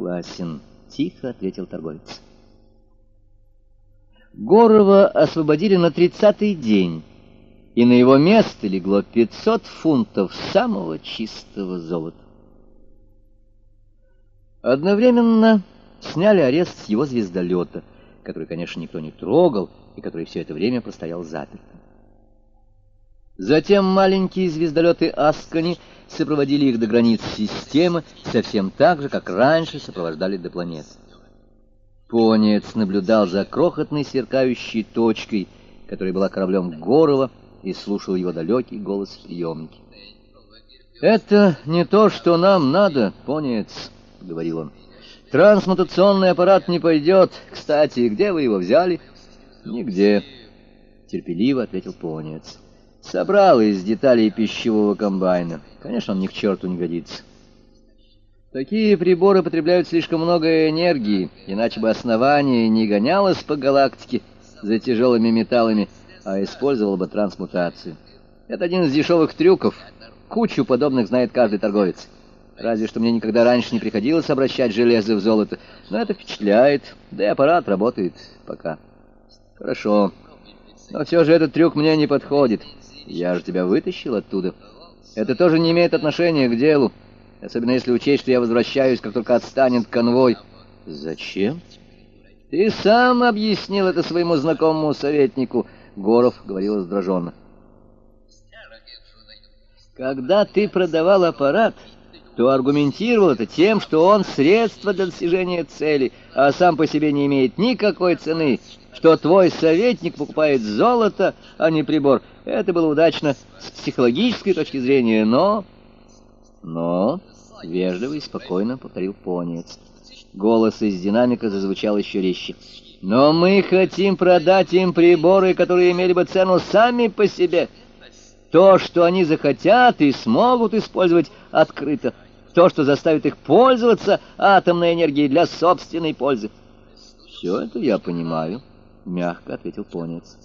Согласен, тихо ответил торговец. Горова освободили на тридцатый день, и на его место легло 500 фунтов самого чистого золота. Одновременно сняли арест с его звездолета, который, конечно, никто не трогал и который все это время простоял запертым. Затем маленькие звездолеты Аскани сопроводили их до границ системы, совсем так же, как раньше сопровождали до планет. Понец наблюдал за крохотной сверкающей точкой, которая была кораблем Горова, и слушал его далекий голос в приемнике. «Это не то, что нам надо, Понец», — говорил он. «Трансмутационный аппарат не пойдет. Кстати, где вы его взяли?» «Нигде», — терпеливо ответил Понец. «Собрал из деталей пищевого комбайна. Конечно, он ни к черту не годится». Такие приборы потребляют слишком много энергии, иначе бы основание не гонялось по галактике за тяжелыми металлами, а использовало бы трансмутацию. Это один из дешевых трюков. Кучу подобных знает каждый торговец. Разве что мне никогда раньше не приходилось обращать железо в золото. Но это впечатляет, да и аппарат работает пока. Хорошо. Но все же этот трюк мне не подходит. Я же тебя вытащил оттуда. Это тоже не имеет отношения к делу. Особенно если учесть, что я возвращаюсь, как только отстанет конвой. Зачем? Ты сам объяснил это своему знакомому советнику. Горов говорил раздраженно. Когда ты продавал аппарат, то аргументировал это тем, что он средство для достижения цели, а сам по себе не имеет никакой цены, что твой советник покупает золото, а не прибор. Это было удачно с психологической точки зрения, но... Но... — вежливо и спокойно повторил Понец. Голос из динамика зазвучал еще резче. «Но мы хотим продать им приборы, которые имели бы цену сами по себе. То, что они захотят и смогут использовать открыто. То, что заставит их пользоваться атомной энергией для собственной пользы». «Все это я понимаю», — мягко ответил Понец.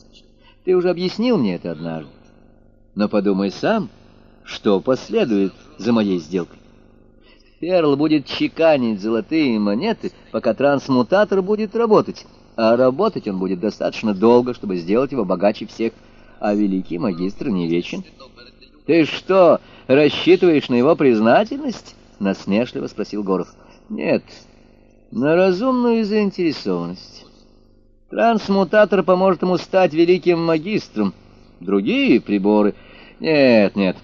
«Ты уже объяснил мне это однажды. Но подумай сам, что последует за моей сделкой. Ферл будет чеканить золотые монеты, пока трансмутатор будет работать. А работать он будет достаточно долго, чтобы сделать его богаче всех. А великий магистр не вечен. «Ты что, рассчитываешь на его признательность?» — насмешливо спросил Горов. «Нет, на разумную заинтересованность. Трансмутатор поможет ему стать великим магистром. Другие приборы... Нет, нет,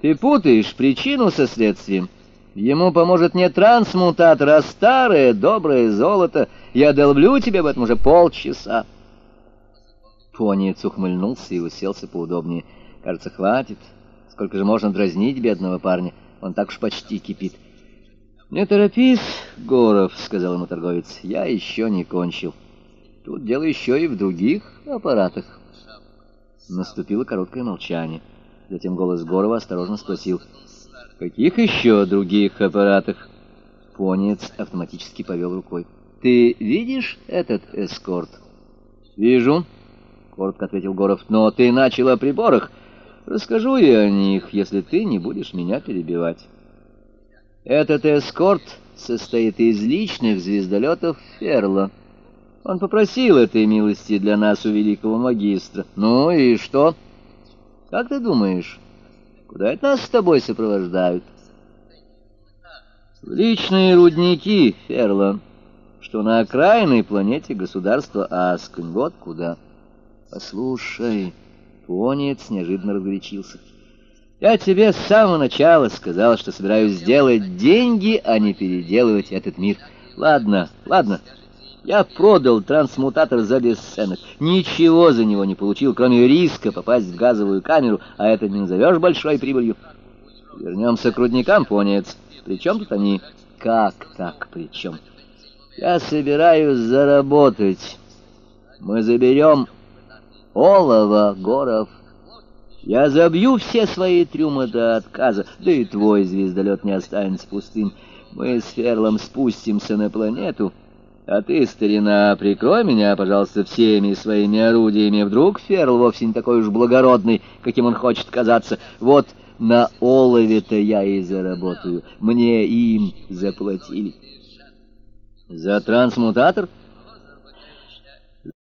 ты путаешь причину со следствием». Ему поможет не трансмутатор, а старое доброе золото. Я долблю тебе об этом уже полчаса. Пониец ухмыльнулся и уселся поудобнее. Кажется, хватит. Сколько же можно дразнить бедного парня? Он так уж почти кипит. «Не торопись, Горов», — сказал ему торговец, — «я еще не кончил. Тут дело еще и в других аппаратах». Наступило короткое молчание. Затем голос Горова осторожно спросил — каких еще других аппаратах? Понец автоматически повел рукой. Ты видишь этот эскорт? Вижу, коротко ответил Горов. Но ты начал о приборах. Расскажу я о них, если ты не будешь меня перебивать. Этот эскорт состоит из личных звездолетов Ферла. Он попросил этой милости для нас у великого магистра. Ну и что? Как ты думаешь, Куда это нас с тобой сопровождают? Личные рудники, Ферла, что на окраинной планете государства Асконь. Вот куда. Послушай, Понец неожиданно разгорячился. Я тебе с самого начала сказал, что собираюсь сделать деньги, а не переделывать этот мир. Ладно, ладно. Я продал трансмутатор за бесценок. Ничего за него не получил, кроме риска попасть в газовую камеру, а это не назовешь большой прибылью. Вернемся к рудникам, понец. При чем тут они? Как так при чем? Я собираюсь заработать. Мы заберем олово, горов. Я забью все свои трюмы до отказа, да и твой звездолет не останется пустым. Мы с Ферлом спустимся на планету а ты, старина, прикрой меня, пожалуйста, всеми своими орудиями. Вдруг Ферл вовсе не такой уж благородный, каким он хочет казаться. Вот на олове-то я и заработаю. Мне им заплатили. За трансмутатор? —